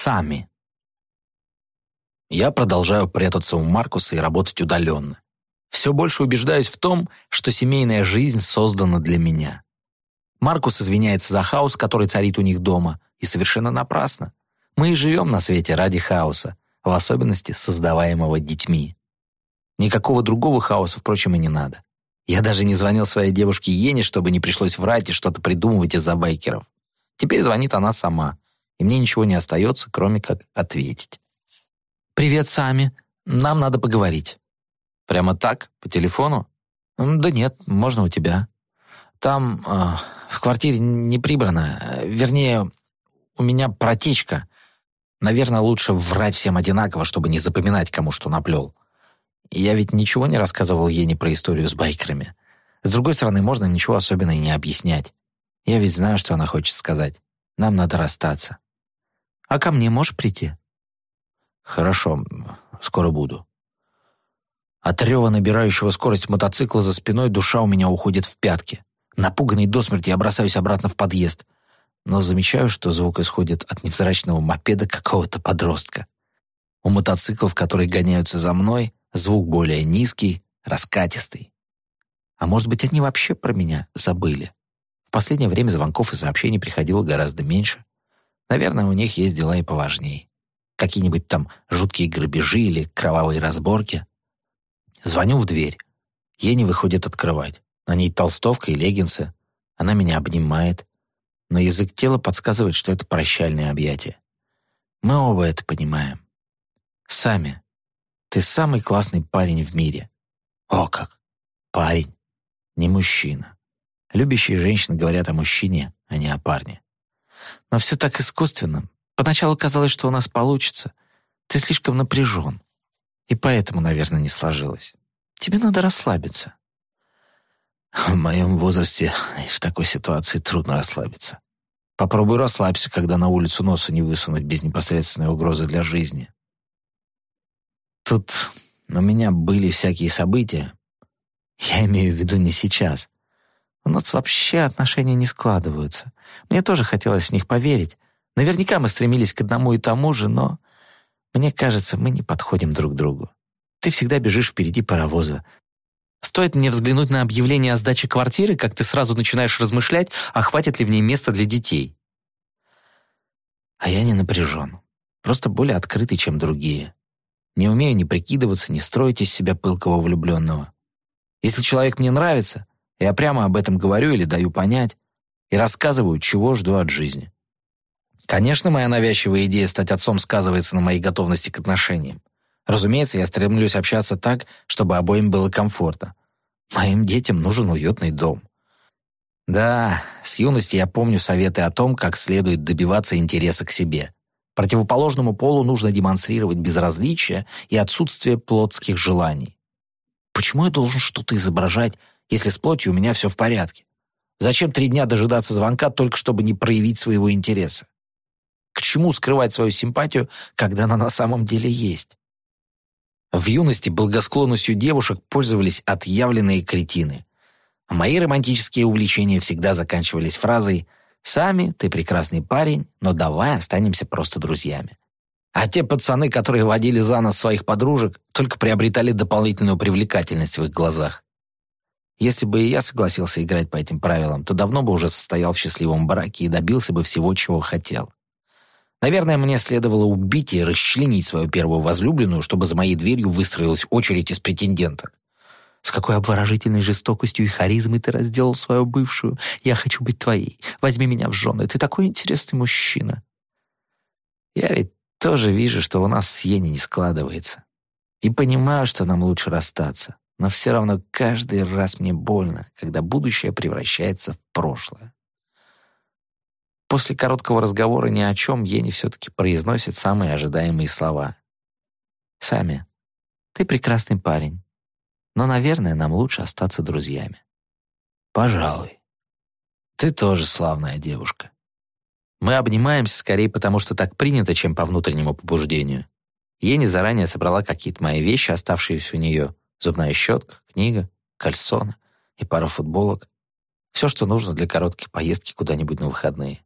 Сами. Я продолжаю прятаться у Маркуса и работать удаленно. Все больше убеждаюсь в том, что семейная жизнь создана для меня. Маркус извиняется за хаос, который царит у них дома, и совершенно напрасно. Мы и живем на свете ради хаоса, в особенности создаваемого детьми. Никакого другого хаоса, впрочем, и не надо. Я даже не звонил своей девушке Ене, чтобы не пришлось врать и что-то придумывать из-за байкеров. Теперь звонит она сама, и мне ничего не остается, кроме как ответить. «Привет, Сами. Нам надо поговорить». «Прямо так? По телефону?» «Да нет, можно у тебя. Там э, в квартире не прибрано. Вернее, у меня протечка. Наверное, лучше врать всем одинаково, чтобы не запоминать, кому что наплел. Я ведь ничего не рассказывал Ене про историю с байкерами. С другой стороны, можно ничего особенного и не объяснять. Я ведь знаю, что она хочет сказать. Нам надо расстаться. А ко мне можешь прийти? Хорошо, скоро буду. От рева набирающего скорость мотоцикла за спиной душа у меня уходит в пятки. Напуганный до смерти я бросаюсь обратно в подъезд — но замечаю, что звук исходит от невзрачного мопеда какого-то подростка. У мотоциклов, которые гоняются за мной, звук более низкий, раскатистый. А может быть, они вообще про меня забыли? В последнее время звонков и сообщений приходило гораздо меньше. Наверное, у них есть дела и поважнее. Какие-нибудь там жуткие грабежи или кровавые разборки. Звоню в дверь. Ей не выходит открывать. На ней толстовка и леггинсы. Она меня обнимает но язык тела подсказывает, что это прощальное объятие. Мы оба это понимаем. Сами. Ты самый классный парень в мире. О как! Парень, не мужчина. Любящие женщины говорят о мужчине, а не о парне. Но все так искусственно. Поначалу казалось, что у нас получится. Ты слишком напряжен. И поэтому, наверное, не сложилось. Тебе надо расслабиться. В моем возрасте в такой ситуации трудно расслабиться. Попробуй расслабься, когда на улицу носа не высунуть без непосредственной угрозы для жизни. Тут у меня были всякие события. Я имею в виду не сейчас. У нас вообще отношения не складываются. Мне тоже хотелось в них поверить. Наверняка мы стремились к одному и тому же, но мне кажется, мы не подходим друг другу. Ты всегда бежишь впереди паровоза, Стоит мне взглянуть на объявление о сдаче квартиры, как ты сразу начинаешь размышлять, а хватит ли в ней места для детей. А я не напряжен. Просто более открытый, чем другие. Не умею ни прикидываться, ни строить из себя пылкого влюбленного. Если человек мне нравится, я прямо об этом говорю или даю понять, и рассказываю, чего жду от жизни. Конечно, моя навязчивая идея стать отцом сказывается на моей готовности к отношениям. Разумеется, я стремлюсь общаться так, чтобы обоим было комфортно. Моим детям нужен уютный дом. Да, с юности я помню советы о том, как следует добиваться интереса к себе. Противоположному полу нужно демонстрировать безразличие и отсутствие плотских желаний. Почему я должен что-то изображать, если с плотью у меня все в порядке? Зачем три дня дожидаться звонка, только чтобы не проявить своего интереса? К чему скрывать свою симпатию, когда она на самом деле есть? В юности благосклонностью девушек пользовались отъявленные кретины. Мои романтические увлечения всегда заканчивались фразой «Сами, ты прекрасный парень, но давай останемся просто друзьями». А те пацаны, которые водили за нос своих подружек, только приобретали дополнительную привлекательность в их глазах. Если бы и я согласился играть по этим правилам, то давно бы уже состоял в счастливом браке и добился бы всего, чего хотел. Наверное, мне следовало убить и расчленить свою первую возлюбленную, чтобы за моей дверью выстроилась очередь из претенденток. С какой обворожительной жестокостью и харизмой ты разделал свою бывшую. Я хочу быть твоей. Возьми меня в жены. Ты такой интересный мужчина. Я ведь тоже вижу, что у нас с Ени не складывается. И понимаю, что нам лучше расстаться. Но все равно каждый раз мне больно, когда будущее превращается в прошлое. После короткого разговора ни о чем Ени все-таки произносит самые ожидаемые слова. «Сами, ты прекрасный парень, но, наверное, нам лучше остаться друзьями». «Пожалуй. Ты тоже славная девушка». Мы обнимаемся скорее потому, что так принято, чем по внутреннему побуждению. Ени заранее собрала какие-то мои вещи, оставшиеся у нее. Зубная щетка, книга, кальсоны и пара футболок. Все, что нужно для короткой поездки куда-нибудь на выходные.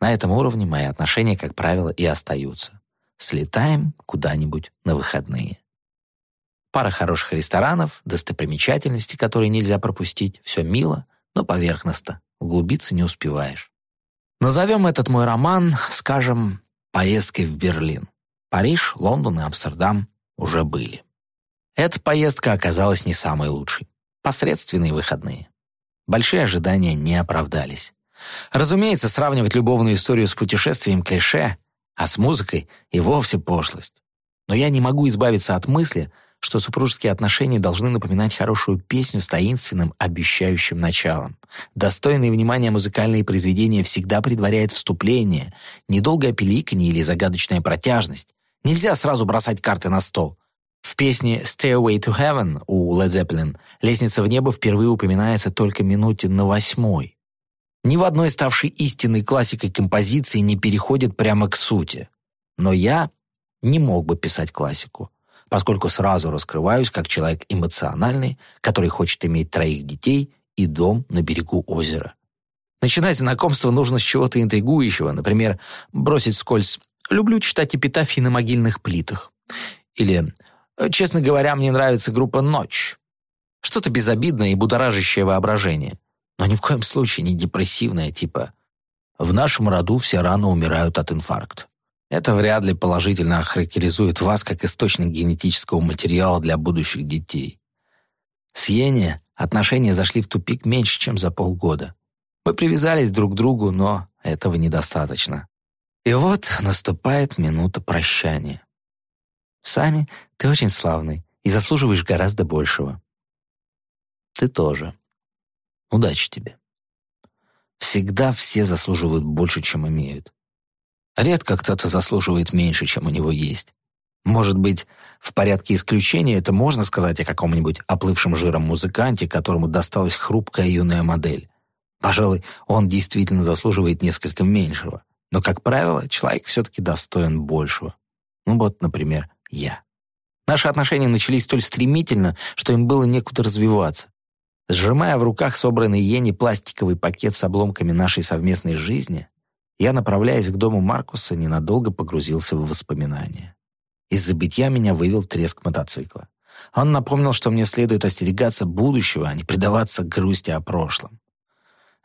На этом уровне мои отношения, как правило, и остаются. Слетаем куда-нибудь на выходные. Пара хороших ресторанов, достопримечательности, которые нельзя пропустить. Все мило, но поверхностно. Углубиться не успеваешь. Назовем этот мой роман, скажем, поездкой в Берлин. Париж, Лондон и Амстердам уже были. Эта поездка оказалась не самой лучшей. Посредственные выходные. Большие ожидания не оправдались. Разумеется, сравнивать любовную историю с путешествием клише, а с музыкой и вовсе пошлость. Но я не могу избавиться от мысли, что супружеские отношения должны напоминать хорошую песню с таинственным, обещающим началом. Достойные внимания музыкальные произведения всегда предваряет вступление, недолгое пиликанье или загадочная протяжность. Нельзя сразу бросать карты на стол. В песне «Stairway to Heaven» у Led Zeppelin «Лестница в небо» впервые упоминается только минуте на восьмой. Ни в одной ставшей истинной классикой композиции не переходит прямо к сути. Но я не мог бы писать классику поскольку сразу раскрываюсь как человек эмоциональный, который хочет иметь троих детей и дом на берегу озера. Начинать знакомство нужно с чего-то интригующего, например, бросить скользь «люблю читать эпитафии на могильных плитах» или «честно говоря, мне нравится группа «Ночь». Что-то безобидное и будоражащее воображение, но ни в коем случае не депрессивное, типа «в нашем роду все рано умирают от инфаркта». Это вряд ли положительно охарактеризует вас как источник генетического материала для будущих детей. С Йенни отношения зашли в тупик меньше, чем за полгода. Мы привязались друг к другу, но этого недостаточно. И вот наступает минута прощания. Сами ты очень славный и заслуживаешь гораздо большего. Ты тоже. Удачи тебе. Всегда все заслуживают больше, чем имеют. Редко кто-то заслуживает меньше, чем у него есть. Может быть, в порядке исключения это можно сказать о каком-нибудь оплывшем жиром музыканте, которому досталась хрупкая юная модель. Пожалуй, он действительно заслуживает несколько меньшего. Но, как правило, человек все-таки достоин большего. Ну вот, например, я. Наши отношения начались столь стремительно, что им было некуда развиваться. Сжимая в руках собранный Йенни пластиковый пакет с обломками нашей совместной жизни, я, направляясь к дому Маркуса, ненадолго погрузился в воспоминания. Из забытья меня вывел треск мотоцикла. Он напомнил, что мне следует остерегаться будущего, а не предаваться грусти о прошлом.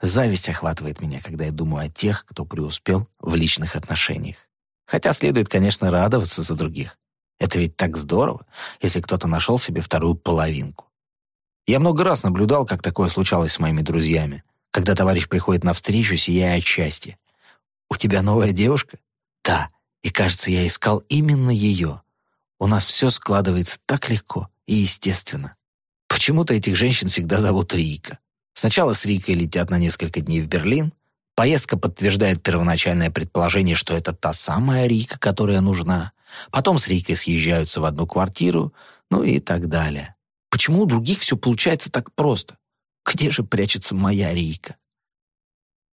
Зависть охватывает меня, когда я думаю о тех, кто преуспел в личных отношениях. Хотя следует, конечно, радоваться за других. Это ведь так здорово, если кто-то нашел себе вторую половинку. Я много раз наблюдал, как такое случалось с моими друзьями, когда товарищ приходит навстречу, сияя от счастья. «У тебя новая девушка?» «Да, и кажется, я искал именно ее. У нас все складывается так легко и естественно. Почему-то этих женщин всегда зовут Рика. Сначала с Рикой летят на несколько дней в Берлин. Поездка подтверждает первоначальное предположение, что это та самая Рика, которая нужна. Потом с Рикой съезжаются в одну квартиру, ну и так далее. Почему у других все получается так просто? Где же прячется моя Рика?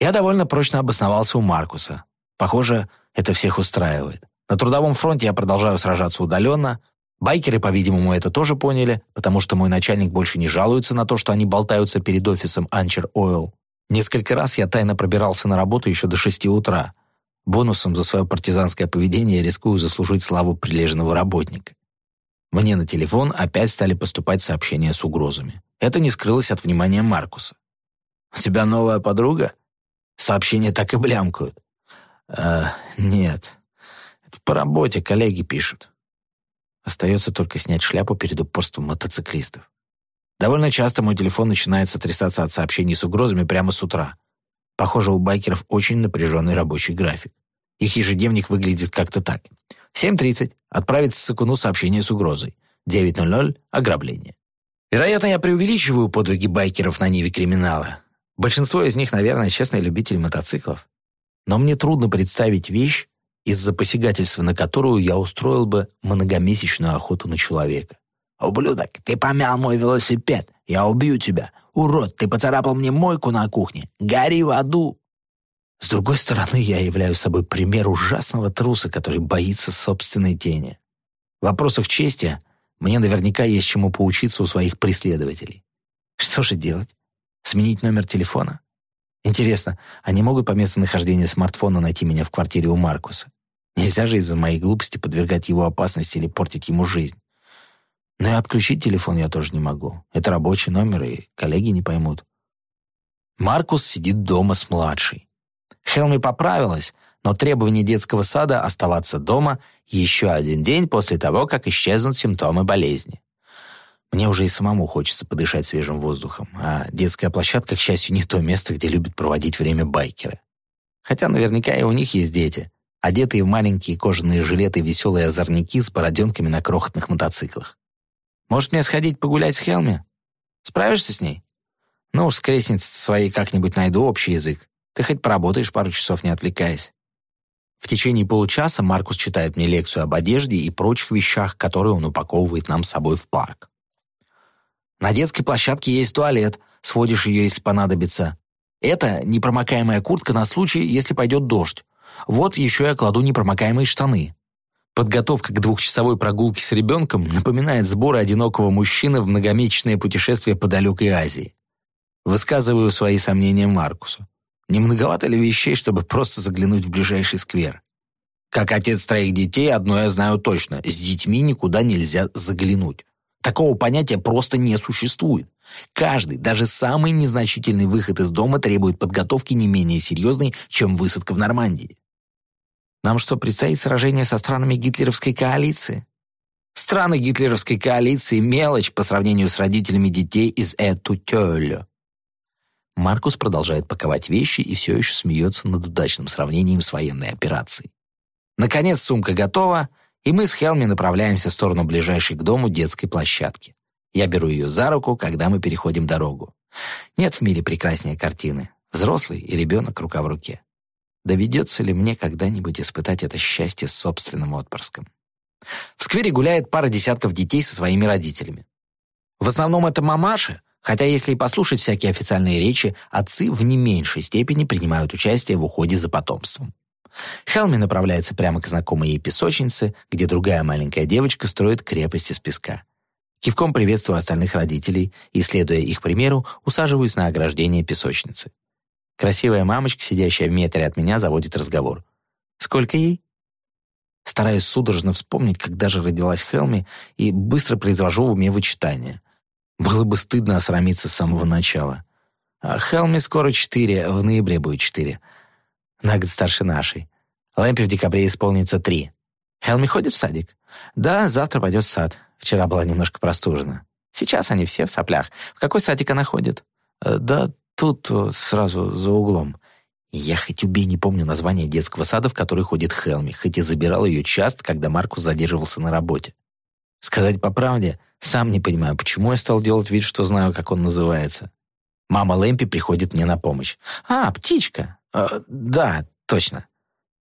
Я довольно прочно обосновался у Маркуса. Похоже, это всех устраивает. На трудовом фронте я продолжаю сражаться удаленно. Байкеры, по-видимому, это тоже поняли, потому что мой начальник больше не жалуется на то, что они болтаются перед офисом Ancher Oil. Несколько раз я тайно пробирался на работу еще до шести утра. Бонусом за свое партизанское поведение я рискую заслужить славу прилежного работника. Мне на телефон опять стали поступать сообщения с угрозами. Это не скрылось от внимания Маркуса. «У тебя новая подруга?» Сообщения так и блямкают. А, нет. Это по работе коллеги пишут. Остается только снять шляпу перед упорством мотоциклистов. Довольно часто мой телефон начинает сотрясаться от сообщений с угрозами прямо с утра. Похоже, у байкеров очень напряженный рабочий график. Их ежедневник выглядит как-то так. 7.30. Отправить Сыкуну сообщение с угрозой. 9.00. Ограбление. Вероятно, я преувеличиваю подвиги байкеров на ниве криминала. Большинство из них, наверное, честные любители мотоциклов. Но мне трудно представить вещь, из-за посягательства на которую я устроил бы многомесячную охоту на человека. «Ублюдок, ты помял мой велосипед! Я убью тебя! Урод, ты поцарапал мне мойку на кухне! Гори в аду!» С другой стороны, я являю собой пример ужасного труса, который боится собственной тени. В вопросах чести мне наверняка есть чему поучиться у своих преследователей. Что же делать? Сменить номер телефона? Интересно, они могут по местонахождению смартфона найти меня в квартире у Маркуса? Нельзя же из-за моей глупости подвергать его опасности или портить ему жизнь. Но и отключить телефон я тоже не могу. Это рабочий номер, и коллеги не поймут. Маркус сидит дома с младшей. Хелми поправилась, но требование детского сада оставаться дома еще один день после того, как исчезнут симптомы болезни. Мне уже и самому хочется подышать свежим воздухом, а детская площадка, к счастью, не то место, где любят проводить время байкеры. Хотя наверняка и у них есть дети, одетые в маленькие кожаные жилеты веселые озорники с бороденками на крохотных мотоциклах. Может, мне сходить погулять с Хелми? Справишься с ней? Ну уж с крестницей своей как-нибудь найду общий язык. Ты хоть поработаешь пару часов, не отвлекаясь. В течение получаса Маркус читает мне лекцию об одежде и прочих вещах, которые он упаковывает нам с собой в парк. На детской площадке есть туалет, сводишь ее, если понадобится. Это непромокаемая куртка на случай, если пойдет дождь. Вот еще я кладу непромокаемые штаны. Подготовка к двухчасовой прогулке с ребенком напоминает сборы одинокого мужчины в многомесячное путешествие по далекой Азии. Высказываю свои сомнения Маркусу. Не многовато ли вещей, чтобы просто заглянуть в ближайший сквер? Как отец троих детей, одно я знаю точно. С детьми никуда нельзя заглянуть. Такого понятия просто не существует. Каждый, даже самый незначительный выход из дома требует подготовки не менее серьезной, чем высадка в Нормандии. Нам что, предстоит сражение со странами гитлеровской коалиции? Страны гитлеровской коалиции – мелочь по сравнению с родителями детей из Этутёльо. Маркус продолжает паковать вещи и все еще смеется над удачным сравнением с военной операцией. Наконец сумка готова, и мы с Хелми направляемся в сторону ближайшей к дому детской площадки. Я беру ее за руку, когда мы переходим дорогу. Нет в мире прекраснее картины. Взрослый и ребенок рука в руке. Доведется ли мне когда-нибудь испытать это счастье с собственным отпрыском? В сквере гуляет пара десятков детей со своими родителями. В основном это мамаши, Хотя, если и послушать всякие официальные речи, отцы в не меньшей степени принимают участие в уходе за потомством. Хелми направляется прямо к знакомой ей песочнице, где другая маленькая девочка строит крепость из песка. Кивком приветствую остальных родителей и, следуя их примеру, усаживаюсь на ограждение песочницы. Красивая мамочка, сидящая в метре от меня, заводит разговор. «Сколько ей?» Стараюсь судорожно вспомнить, когда же родилась Хелми, и быстро произвожу в уме вычитание. Было бы стыдно осрамиться с самого начала. А Хелми скоро четыре, в ноябре будет четыре. На год старше нашей. Лэмпе в декабре исполнится три. Хелми ходит в садик? Да, завтра пойдет в сад. Вчера была немножко простужена. Сейчас они все в соплях. В какой садик она ходит? Э, да тут сразу за углом. Я хоть убей не помню название детского сада, в который ходит Хелми, хоть и забирал ее часто, когда Маркус задерживался на работе. Сказать по правде, сам не понимаю, почему я стал делать вид, что знаю, как он называется. Мама Лэмпи приходит мне на помощь. «А, птичка!» э, «Да, точно.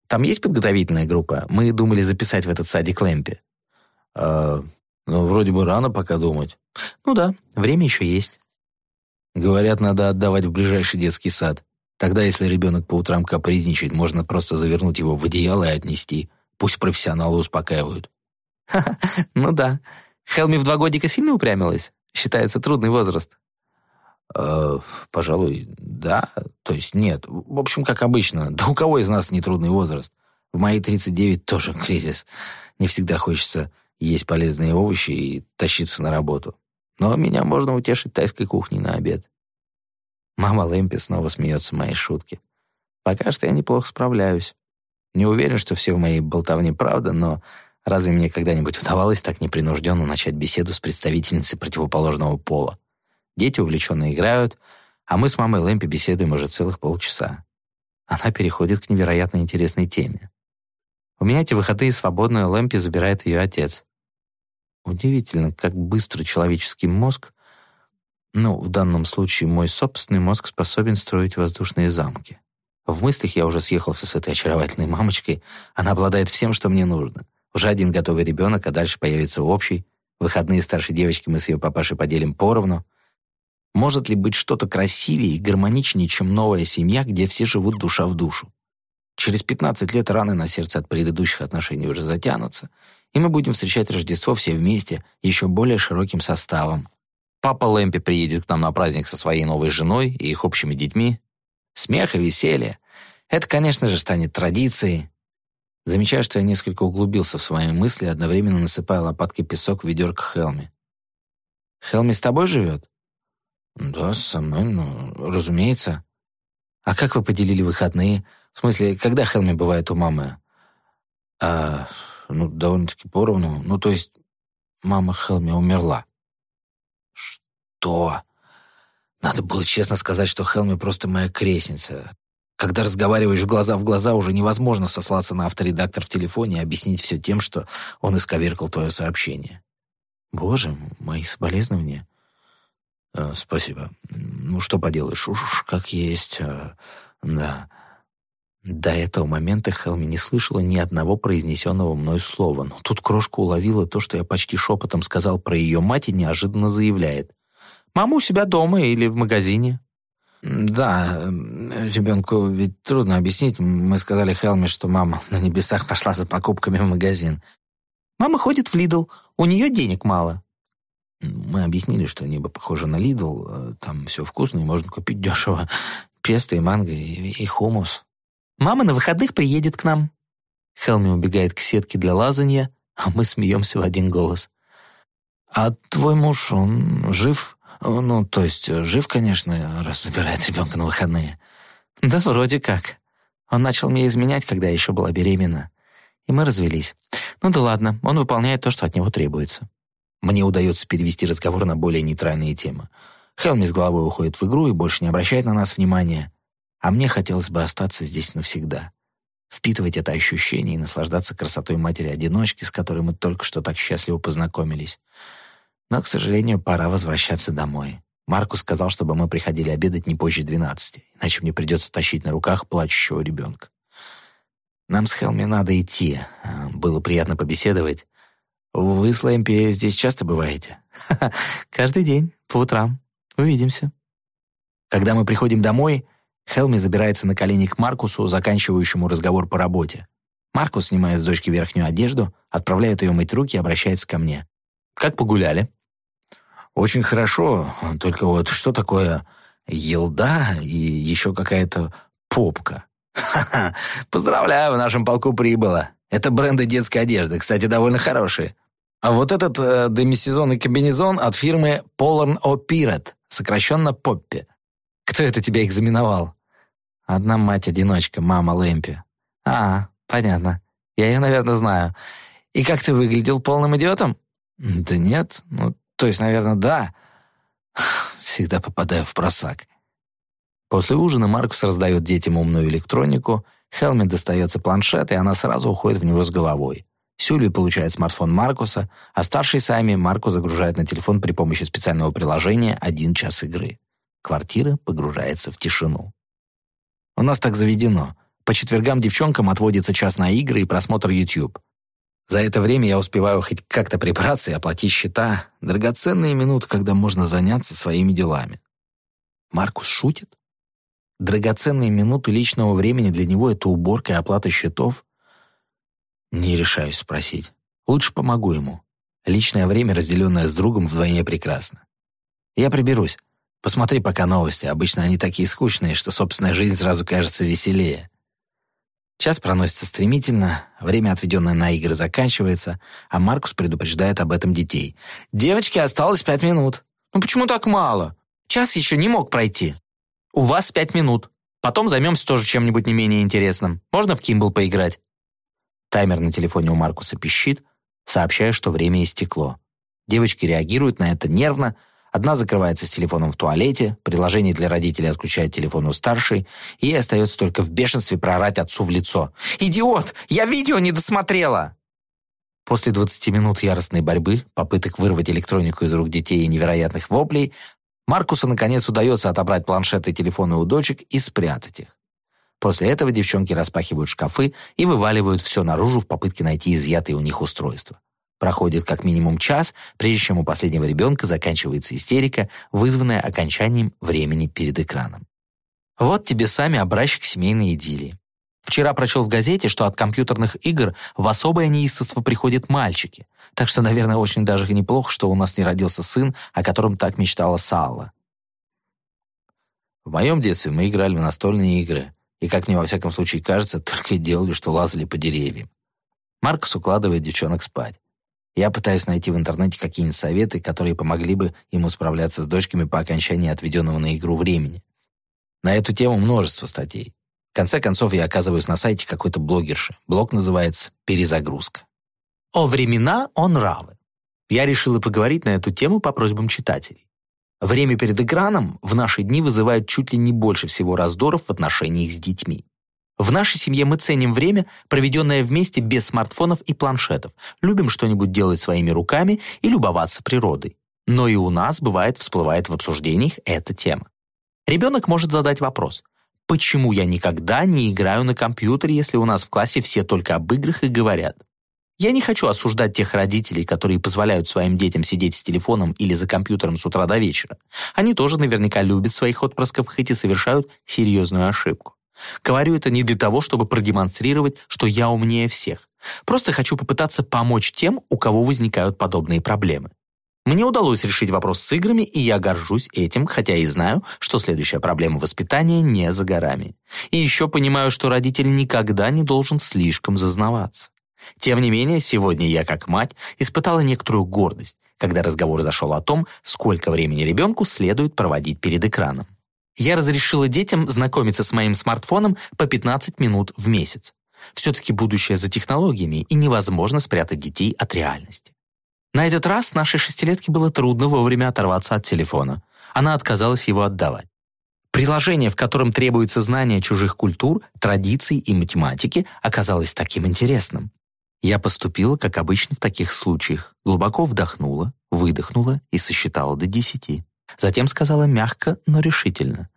Там есть подготовительная группа? Мы думали записать в этот садик Лэмпи». «Э, ну, вроде бы рано пока думать». «Ну да, время еще есть». Говорят, надо отдавать в ближайший детский сад. Тогда, если ребенок по утрам капризничает, можно просто завернуть его в одеяло и отнести. Пусть профессионалы успокаивают. «Ха-ха, ну да. Хелми в два годика сильно упрямилась? Считается трудный возраст». «Э, «Пожалуй, да. То есть нет. В общем, как обычно. Да у кого из нас не трудный возраст? В мои 39 тоже кризис. Не всегда хочется есть полезные овощи и тащиться на работу. Но меня можно утешить тайской кухней на обед». Мама Лэмпи снова смеется моей шутки. «Пока что я неплохо справляюсь. Не уверен, что все в моей болтовне правда, но Разве мне когда-нибудь удавалось так непринужденно начать беседу с представительницей противоположного пола? Дети увлеченно играют, а мы с мамой Лэмпи беседуем уже целых полчаса. Она переходит к невероятно интересной теме. У меня эти выходные свободные Лэмпи забирает ее отец. Удивительно, как быстро человеческий мозг, ну, в данном случае мой собственный мозг способен строить воздушные замки. В мыслях я уже съехался с этой очаровательной мамочкой. Она обладает всем, что мне нужно. Уже один готовый ребенок, а дальше появится общий. Выходные старшей девочки мы с ее папашей поделим поровну. Может ли быть что-то красивее и гармоничнее, чем новая семья, где все живут душа в душу? Через 15 лет раны на сердце от предыдущих отношений уже затянутся, и мы будем встречать Рождество все вместе, еще более широким составом. Папа Лэмпи приедет к нам на праздник со своей новой женой и их общими детьми. Смех и веселье. Это, конечно же, станет традицией. Замечаю, что я несколько углубился в свои мысли, одновременно насыпая лопатки песок в ведерко Хелми. «Хелми с тобой живет?» «Да, со мной, ну, разумеется». «А как вы поделили выходные? В смысле, когда Хелми бывает у мамы?» «А, ну, довольно-таки поровну. Ну, то есть, мама Хелми умерла». «Что?» Надо было честно сказать, что Хелми просто моя крестница. Когда разговариваешь глаза в глаза, уже невозможно сослаться на авторедактор в телефоне и объяснить все тем, что он исковеркал твое сообщение. Боже, мои соболезнования. Э, спасибо. Ну, что поделаешь, уж как есть. Э, да. До этого момента Хелми не слышала ни одного произнесенного мной слова, но тут крошка уловила то, что я почти шепотом сказал про ее мать и неожиданно заявляет. «Мама у себя дома или в магазине». Да, ребенку ведь трудно объяснить. Мы сказали Хелми, что мама на небесах пошла за покупками в магазин. Мама ходит в Lidl, у нее денег мало. Мы объяснили, что небо похоже на Lidl, там все вкусно и можно купить дешево. Песто и манго и, и хумус. Мама на выходных приедет к нам. Хелми убегает к сетке для лазанья, а мы смеемся в один голос. «А твой муж, он жив?» Ну, то есть, жив, конечно, раз забирает ребенка на выходные. Да, вроде как. Он начал мне изменять, когда я еще была беременна. И мы развелись. Ну да ладно, он выполняет то, что от него требуется. Мне удается перевести разговор на более нейтральные темы. Хелми с головой уходит в игру и больше не обращает на нас внимания. А мне хотелось бы остаться здесь навсегда. Впитывать это ощущение и наслаждаться красотой матери-одиночки, с которой мы только что так счастливо познакомились. Но, к сожалению, пора возвращаться домой. Маркус сказал, чтобы мы приходили обедать не позже двенадцати, иначе мне придется тащить на руках плачущего ребенка. Нам с Хелми надо идти. А, было приятно побеседовать. Вы с Лэмпи здесь часто бываете? Каждый день, по утрам. Увидимся. Когда мы приходим домой, Хелми забирается на колени к Маркусу, заканчивающему разговор по работе. Маркус снимает с дочки верхнюю одежду, отправляет ее мыть руки и обращается ко мне. «Как погуляли?» Очень хорошо, только вот что такое елда и еще какая-то попка? Ха-ха, поздравляю, в нашем полку прибыло. Это бренды детской одежды, кстати, довольно хорошие. А вот этот э, демисезонный комбинезон от фирмы Polarn O Pirate, сокращенно Поппи. Кто это тебя экзаменовал? Одна мать-одиночка, мама Лэмпи. А, понятно. Я ее, наверное, знаю. И как ты выглядел полным идиотом? Да нет, ну то есть, наверное, да. Всегда попадаю в просак. После ужина Маркус раздает детям умную электронику, Хелми достается планшет, и она сразу уходит в него с головой. Сюльви получает смартфон Маркуса, а старший Сами Марку загружает на телефон при помощи специального приложения «Один час игры». Квартира погружается в тишину. У нас так заведено. По четвергам девчонкам отводится час на игры и просмотр YouTube. За это время я успеваю хоть как-то прибраться и оплатить счета. Драгоценные минуты, когда можно заняться своими делами. Маркус шутит? Драгоценные минуты личного времени для него — это уборка и оплата счетов? Не решаюсь спросить. Лучше помогу ему. Личное время, разделенное с другом, вдвойне прекрасно. Я приберусь. Посмотри пока новости. Обычно они такие скучные, что собственная жизнь сразу кажется веселее. Час проносится стремительно, время, отведенное на игры, заканчивается, а Маркус предупреждает об этом детей. «Девочки, осталось пять минут». «Ну почему так мало? Час еще не мог пройти». «У вас пять минут. Потом займемся тоже чем-нибудь не менее интересным. Можно в Кимбл поиграть?» Таймер на телефоне у Маркуса пищит, сообщая, что время истекло. Девочки реагируют на это нервно, Одна закрывается с телефоном в туалете, приложение для родителей отключает телефон у старшей, и ей остается только в бешенстве проорать отцу в лицо. «Идиот! Я видео не досмотрела!» После 20 минут яростной борьбы, попыток вырвать электронику из рук детей и невероятных воплей, Маркусу наконец удается отобрать планшеты и телефоны у дочек и спрятать их. После этого девчонки распахивают шкафы и вываливают все наружу в попытке найти изъятые у них устройства. Проходит как минимум час, прежде чем у последнего ребенка заканчивается истерика, вызванная окончанием времени перед экраном. Вот тебе сами образчик семейной идиллии. Вчера прочел в газете, что от компьютерных игр в особое неистовство приходят мальчики. Так что, наверное, очень даже неплохо, что у нас не родился сын, о котором так мечтала Салла. В моем детстве мы играли в настольные игры, и, как мне во всяком случае кажется, только и делали, что лазали по деревьям. Маркус укладывает девчонок спать. Я пытаюсь найти в интернете какие-нибудь советы, которые помогли бы ему справляться с дочками по окончании отведенного на игру времени. На эту тему множество статей. В конце концов, я оказываюсь на сайте какой-то блогерши. Блог называется «Перезагрузка». О времена, о нравы. Я решила поговорить на эту тему по просьбам читателей. Время перед экраном в наши дни вызывает чуть ли не больше всего раздоров в отношениях с детьми. В нашей семье мы ценим время, проведенное вместе без смартфонов и планшетов, любим что-нибудь делать своими руками и любоваться природой. Но и у нас, бывает, всплывает в обсуждениях эта тема. Ребенок может задать вопрос. Почему я никогда не играю на компьютере, если у нас в классе все только об играх и говорят? Я не хочу осуждать тех родителей, которые позволяют своим детям сидеть с телефоном или за компьютером с утра до вечера. Они тоже наверняка любят своих отпрысков, хоть и совершают серьезную ошибку. Говорю это не для того, чтобы продемонстрировать, что я умнее всех. Просто хочу попытаться помочь тем, у кого возникают подобные проблемы. Мне удалось решить вопрос с играми, и я горжусь этим, хотя и знаю, что следующая проблема воспитания не за горами. И еще понимаю, что родитель никогда не должен слишком зазнаваться. Тем не менее, сегодня я, как мать, испытала некоторую гордость, когда разговор зашел о том, сколько времени ребенку следует проводить перед экраном. Я разрешила детям знакомиться с моим смартфоном по 15 минут в месяц. Все-таки будущее за технологиями, и невозможно спрятать детей от реальности. На этот раз нашей шестилетке было трудно вовремя оторваться от телефона. Она отказалась его отдавать. Приложение, в котором требуется знание чужих культур, традиций и математики, оказалось таким интересным. Я поступила, как обычно в таких случаях. Глубоко вдохнула, выдохнула и сосчитала до десяти. Затем сказала мягко, но решительно.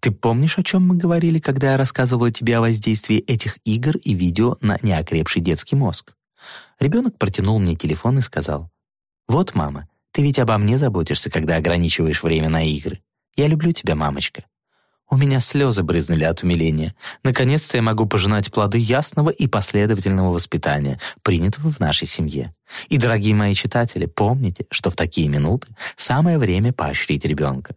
«Ты помнишь, о чем мы говорили, когда я рассказывала тебе о воздействии этих игр и видео на неокрепший детский мозг?» Ребенок протянул мне телефон и сказал. «Вот, мама, ты ведь обо мне заботишься, когда ограничиваешь время на игры. Я люблю тебя, мамочка. У меня слезы брызнули от умиления. Наконец-то я могу пожинать плоды ясного и последовательного воспитания, принятого в нашей семье. И, дорогие мои читатели, помните, что в такие минуты самое время поощрить ребенка.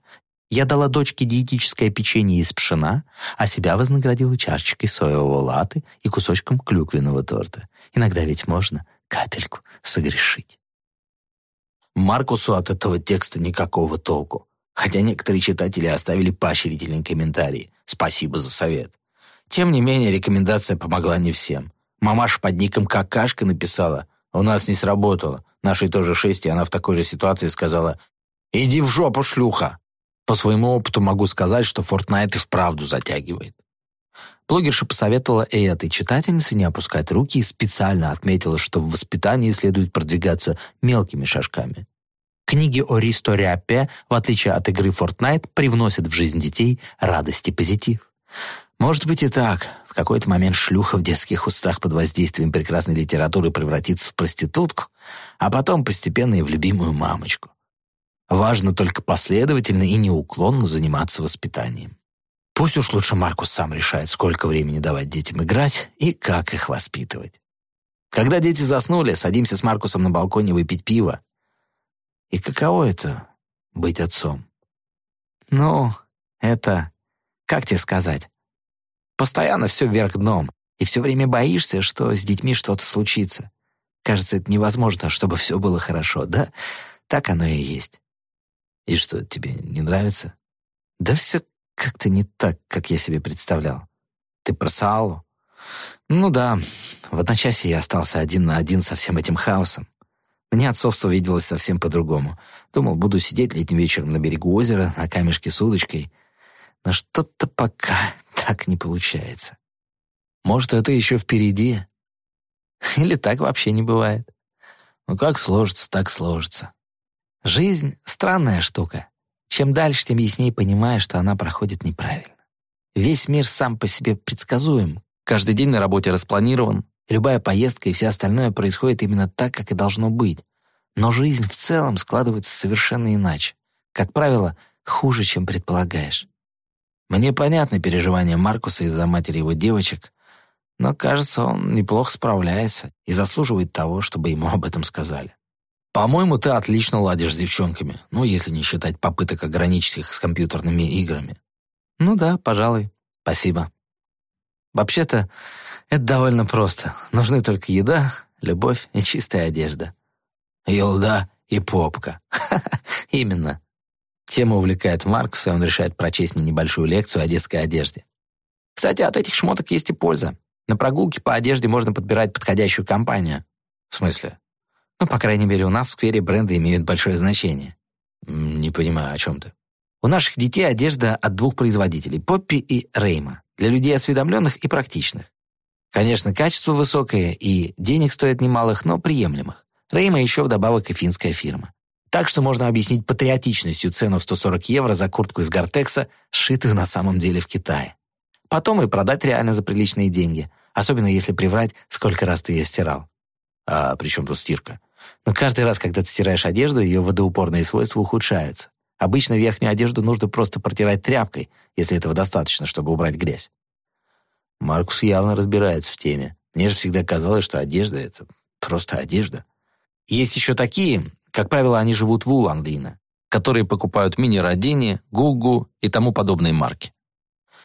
Я дала дочке диетическое печенье из пшена, а себя вознаградила чашечкой соевого латы и кусочком клюквенного торта. Иногда ведь можно капельку согрешить. Маркусу от этого текста никакого толку хотя некоторые читатели оставили поощрительные комментарии. Спасибо за совет. Тем не менее, рекомендация помогла не всем. Мамаша под ником Какашка написала, «У нас не сработало. Нашей тоже шесть, и она в такой же ситуации сказала, «Иди в жопу, шлюха!» По своему опыту могу сказать, что Fortnite и вправду затягивает. Блогерша посоветовала и этой читательнице не опускать руки и специально отметила, что в воспитании следует продвигаться мелкими шажками. Книги о Ристо Ряпе, в отличие от игры Fortnite, привносят в жизнь детей радость и позитив. Может быть и так. В какой-то момент шлюха в детских устах под воздействием прекрасной литературы превратится в проститутку, а потом постепенно и в любимую мамочку. Важно только последовательно и неуклонно заниматься воспитанием. Пусть уж лучше Маркус сам решает, сколько времени давать детям играть и как их воспитывать. Когда дети заснули, садимся с Маркусом на балконе выпить пиво, и каково это — быть отцом? Ну, это... Как тебе сказать? Постоянно все вверх дном, и все время боишься, что с детьми что-то случится. Кажется, это невозможно, чтобы все было хорошо, да? Так оно и есть. И что, тебе не нравится? Да все как-то не так, как я себе представлял. Ты про Саалу? Ну да, в одночасье я остался один на один со всем этим хаосом. Мне отцовство виделось совсем по-другому. Думал, буду сидеть летним вечером на берегу озера, на камешке с удочкой. Но что-то пока так не получается. Может, это еще впереди? Или так вообще не бывает? Ну, как сложится, так сложится. Жизнь — странная штука. Чем дальше, тем яснее понимаешь, что она проходит неправильно. Весь мир сам по себе предсказуем. Каждый день на работе распланирован, Любая поездка и все остальное происходит именно так, как и должно быть. Но жизнь в целом складывается совершенно иначе. Как правило, хуже, чем предполагаешь. Мне понятны переживания Маркуса из-за матери его девочек, но, кажется, он неплохо справляется и заслуживает того, чтобы ему об этом сказали. По-моему, ты отлично ладишь с девчонками, ну, если не считать попыток ограничить их с компьютерными играми. Ну да, пожалуй. Спасибо. Вообще-то, это довольно просто. Нужны только еда, любовь и чистая одежда. Елда и попка. Именно. Тема увлекает Маркуса, и он решает прочесть мне небольшую лекцию о детской одежде. Кстати, от этих шмоток есть и польза. На прогулке по одежде можно подбирать подходящую компанию. В смысле? Ну, по крайней мере, у нас в сквере бренды имеют большое значение. Не понимаю, о чем ты. У наших детей одежда от двух производителей — Поппи и Рейма. Для людей осведомленных и практичных. Конечно, качество высокое и денег стоит немалых, но приемлемых. Рейма еще вдобавок и финская фирма. Так что можно объяснить патриотичностью цену в 140 евро за куртку из Гортекса, сшитую на самом деле в Китае. Потом и продать реально за приличные деньги, особенно если приврать, сколько раз ты ее стирал. А при чем тут стирка? Но каждый раз, когда ты стираешь одежду, ее водоупорные свойства ухудшаются. Обычно верхнюю одежду нужно просто протирать тряпкой, если этого достаточно, чтобы убрать грязь. Маркус явно разбирается в теме. Мне же всегда казалось, что одежда — это просто одежда. Есть еще такие, как правило, они живут в Уландина, которые покупают мини-родини, гугу и тому подобные марки.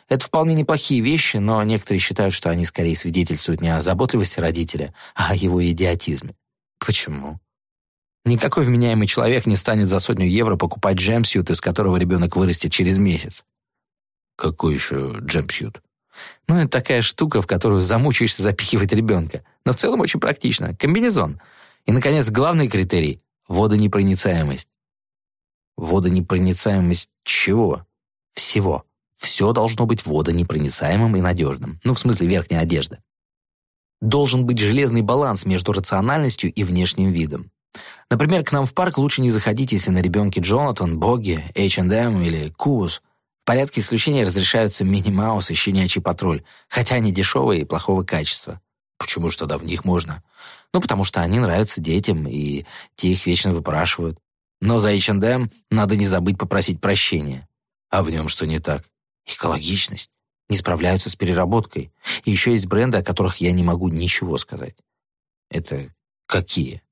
Это вполне неплохие вещи, но некоторые считают, что они скорее свидетельствуют не о заботливости родителя, а о его идиотизме. Почему? Никакой вменяемый человек не станет за сотню евро покупать джемпсьют, из которого ребенок вырастет через месяц. Какой еще джемпсьют? Ну, это такая штука, в которую замучаешься запихивать ребенка. Но в целом очень практично. Комбинезон. И, наконец, главный критерий — водонепроницаемость. Водонепроницаемость чего? Всего. Все должно быть водонепроницаемым и надежным. Ну, в смысле, верхняя одежда. Должен быть железный баланс между рациональностью и внешним видом. Например, к нам в парк лучше не заходить, если на ребенке Джонатан, Боги, H&M или Куус. В порядке исключения разрешаются Мини-Маус и Щенячий патруль, хотя они дешевые и плохого качества. Почему же тогда в них можно? Ну, потому что они нравятся детям, и те их вечно выпрашивают. Но за H&M надо не забыть попросить прощения. А в нем что не так? Экологичность. Не справляются с переработкой. И еще есть бренды, о которых я не могу ничего сказать. Это какие?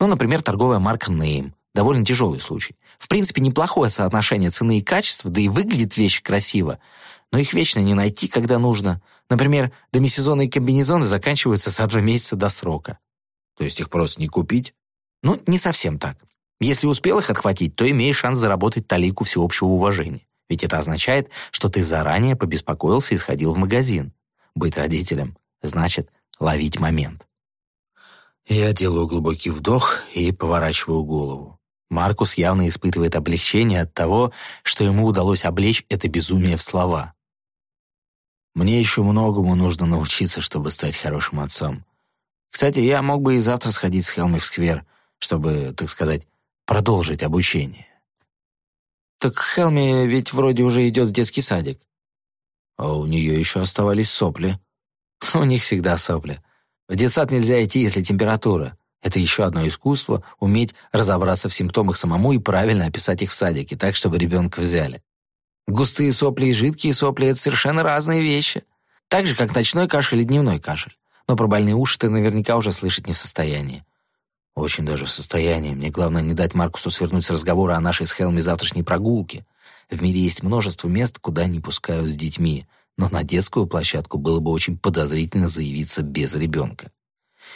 Ну, например, торговая марка Name. Довольно тяжелый случай. В принципе, неплохое соотношение цены и качества, да и выглядит вещь красиво. Но их вечно не найти, когда нужно. Например, демисезонные комбинезоны заканчиваются за два месяца до срока. То есть их просто не купить? Ну, не совсем так. Если успел их отхватить, то имеешь шанс заработать талику всеобщего уважения. Ведь это означает, что ты заранее побеспокоился и сходил в магазин. Быть родителем значит ловить момент. Я делаю глубокий вдох и поворачиваю голову. Маркус явно испытывает облегчение от того, что ему удалось облечь это безумие в слова. Мне еще многому нужно научиться, чтобы стать хорошим отцом. Кстати, я мог бы и завтра сходить с Хелми в сквер, чтобы, так сказать, продолжить обучение. Так Хелми ведь вроде уже идет в детский садик. А у нее еще оставались сопли. У них всегда сопли. В детсад нельзя идти, если температура. Это еще одно искусство — уметь разобраться в симптомах самому и правильно описать их в садике, так, чтобы ребенка взяли. Густые сопли и жидкие сопли — это совершенно разные вещи. Так же, как ночной кашель и дневной кашель. Но про больные уши ты наверняка уже слышать не в состоянии. Очень даже в состоянии. Мне главное не дать Маркусу свернуть с разговора о нашей с Хелми завтрашней прогулке. В мире есть множество мест, куда не пускают с детьми, но на детскую площадку было бы очень подозрительно заявиться без ребенка.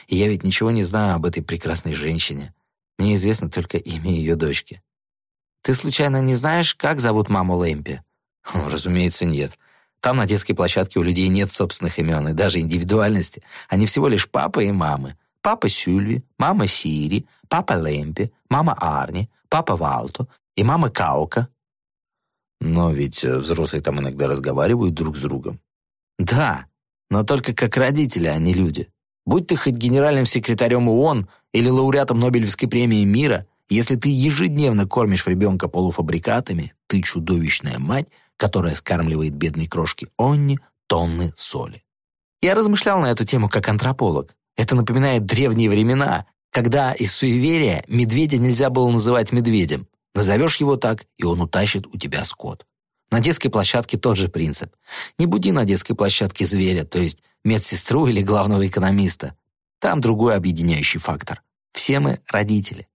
И я ведь ничего не знаю об этой прекрасной женщине. Мне известно только имя ее дочки. Ты случайно не знаешь, как зовут маму Лэмпи? Хм, разумеется, нет. Там на детской площадке у людей нет собственных имен и даже индивидуальности. Они всего лишь папа и мамы папа Сюльви, мама Сири, папа Лемпи, мама Арни, папа Валто и мама Каука. Но ведь э, взрослые там иногда разговаривают друг с другом. Да, но только как родители, а не люди. Будь ты хоть генеральным секретарем ООН или лауреатом Нобелевской премии мира, если ты ежедневно кормишь ребенка полуфабрикатами, ты чудовищная мать, которая скармливает бедной крошке Онни тонны соли. Я размышлял на эту тему как антрополог. Это напоминает древние времена, когда из суеверия медведя нельзя было называть медведем. Назовешь его так, и он утащит у тебя скот. На детской площадке тот же принцип. Не буди на детской площадке зверя, то есть медсестру или главного экономиста. Там другой объединяющий фактор. Все мы родители.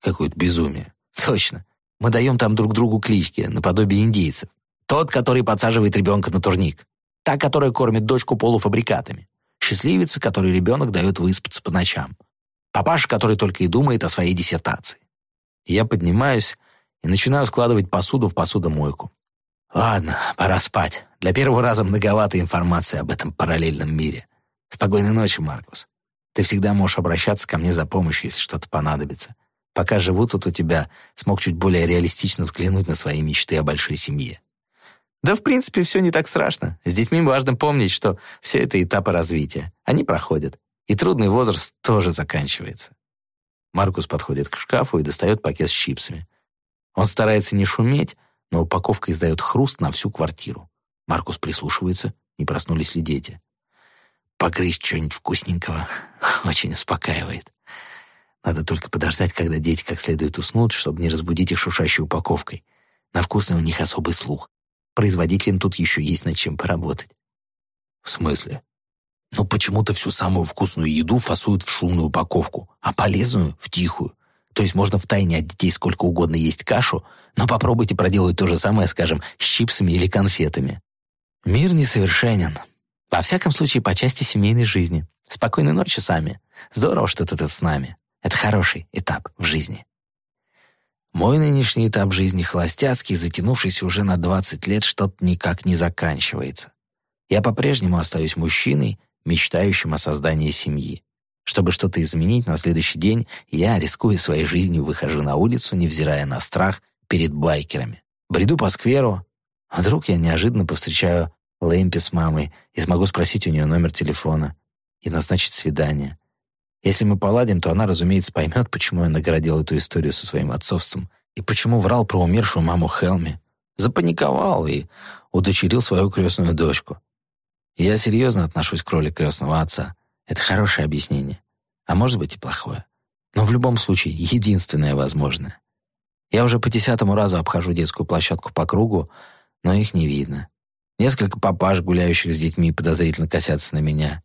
Какое-то безумие. Точно. Мы даем там друг другу клички, наподобие индейцев. Тот, который подсаживает ребенка на турник. Та, которая кормит дочку полуфабрикатами. Счастливица, которой ребенок дает выспаться по ночам. Папаша, который только и думает о своей диссертации. Я поднимаюсь и начинаю складывать посуду в посудомойку. Ладно, пора спать. Для первого раза многовато информации об этом параллельном мире. Спокойной ночи, Маркус. Ты всегда можешь обращаться ко мне за помощью, если что-то понадобится. Пока живу тут у тебя, смог чуть более реалистично взглянуть на свои мечты о большой семье. Да, в принципе, все не так страшно. С детьми важно помнить, что все это этапы развития. Они проходят. И трудный возраст тоже заканчивается. Маркус подходит к шкафу и достает пакет с чипсами. Он старается не шуметь, но упаковка издает хруст на всю квартиру. Маркус прислушивается, не проснулись ли дети. Погрызть что-нибудь вкусненького очень успокаивает. Надо только подождать, когда дети как следует уснут, чтобы не разбудить их шуршащей упаковкой. На вкусный у них особый слух. Производителям тут еще есть над чем поработать. В смысле? Ну почему-то всю самую вкусную еду фасуют в шумную упаковку, а полезную — в тихую. То есть можно втайне от детей сколько угодно есть кашу, но попробуйте проделать то же самое, скажем, с чипсами или конфетами. Мир несовершенен. Во всяком случае, по части семейной жизни. Спокойной ночи сами. Здорово, что ты тут с нами. Это хороший этап в жизни. Мой нынешний этап жизни холостяцкий, затянувшийся уже на 20 лет, что-то никак не заканчивается. Я по-прежнему остаюсь мужчиной, мечтающим о создании семьи. Чтобы что-то изменить, на следующий день я, рискуя своей жизнью, выхожу на улицу, невзирая на страх перед байкерами. Бреду по скверу. А вдруг я неожиданно повстречаю Лэмпи с мамой и смогу спросить у нее номер телефона и назначить свидание. Если мы поладим, то она, разумеется, поймет, почему я наградил эту историю со своим отцовством и почему врал про умершую маму Хелми. Запаниковал и удочерил свою крестную дочку. Я серьезно отношусь к роли крестного отца. Это хорошее объяснение. А может быть и плохое. Но в любом случае, единственное возможное. Я уже по десятому разу обхожу детскую площадку по кругу, но их не видно. Несколько папаш, гуляющих с детьми, подозрительно косятся на меня.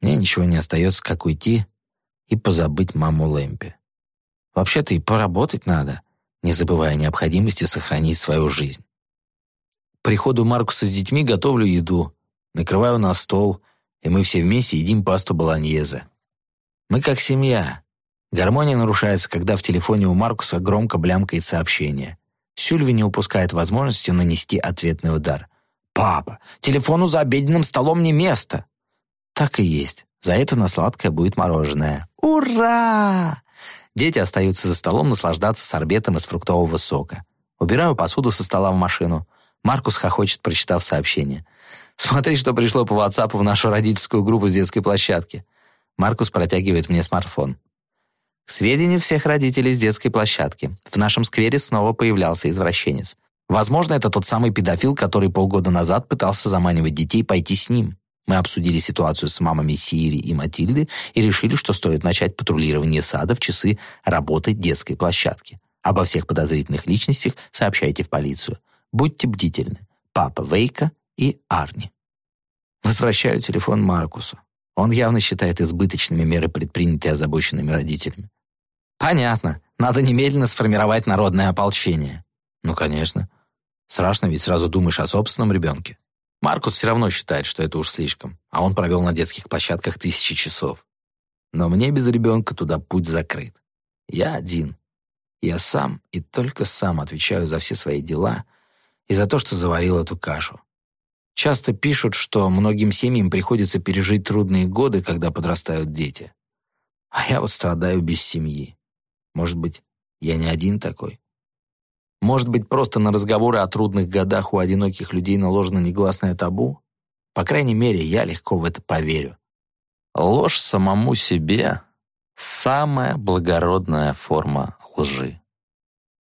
Мне ничего не остается, как уйти и позабыть маму Лэмпи. Вообще-то и поработать надо, не забывая необходимости сохранить свою жизнь. Приходу Маркуса с детьми готовлю еду, накрываю на стол, и мы все вместе едим пасту болоньезе. Мы как семья. Гармония нарушается, когда в телефоне у Маркуса громко блямкает сообщение. Сюльви не упускает возможности нанести ответный удар. «Папа, телефону за обеденным столом не место!» Так и есть. За это на сладкое будет мороженое. Ура! Дети остаются за столом наслаждаться сорбетом из фруктового сока. Убираю посуду со стола в машину. Маркус хохочет, прочитав сообщение. «Смотри, что пришло по WhatsApp в нашу родительскую группу с детской площадки». Маркус протягивает мне смартфон. К сведению всех родителей с детской площадки, в нашем сквере снова появлялся извращенец. Возможно, это тот самый педофил, который полгода назад пытался заманивать детей пойти с ним. Мы обсудили ситуацию с мамами Сири и Матильды и решили, что стоит начать патрулирование сада в часы работы детской площадки. Обо всех подозрительных личностях сообщайте в полицию. Будьте бдительны. Папа Вейка и Арни. Возвращаю телефон Маркусу. Он явно считает избыточными меры, предпринятые озабоченными родителями. Понятно. Надо немедленно сформировать народное ополчение. Ну, конечно. Страшно, ведь сразу думаешь о собственном ребенке. Маркус все равно считает, что это уж слишком, а он провел на детских площадках тысячи часов. Но мне без ребенка туда путь закрыт. Я один. Я сам и только сам отвечаю за все свои дела и за то, что заварил эту кашу. Часто пишут, что многим семьям приходится пережить трудные годы, когда подрастают дети. А я вот страдаю без семьи. Может быть, я не один такой? Может быть, просто на разговоры о трудных годах у одиноких людей наложено негласное табу? По крайней мере, я легко в это поверю. Ложь самому себе — самая благородная форма лжи.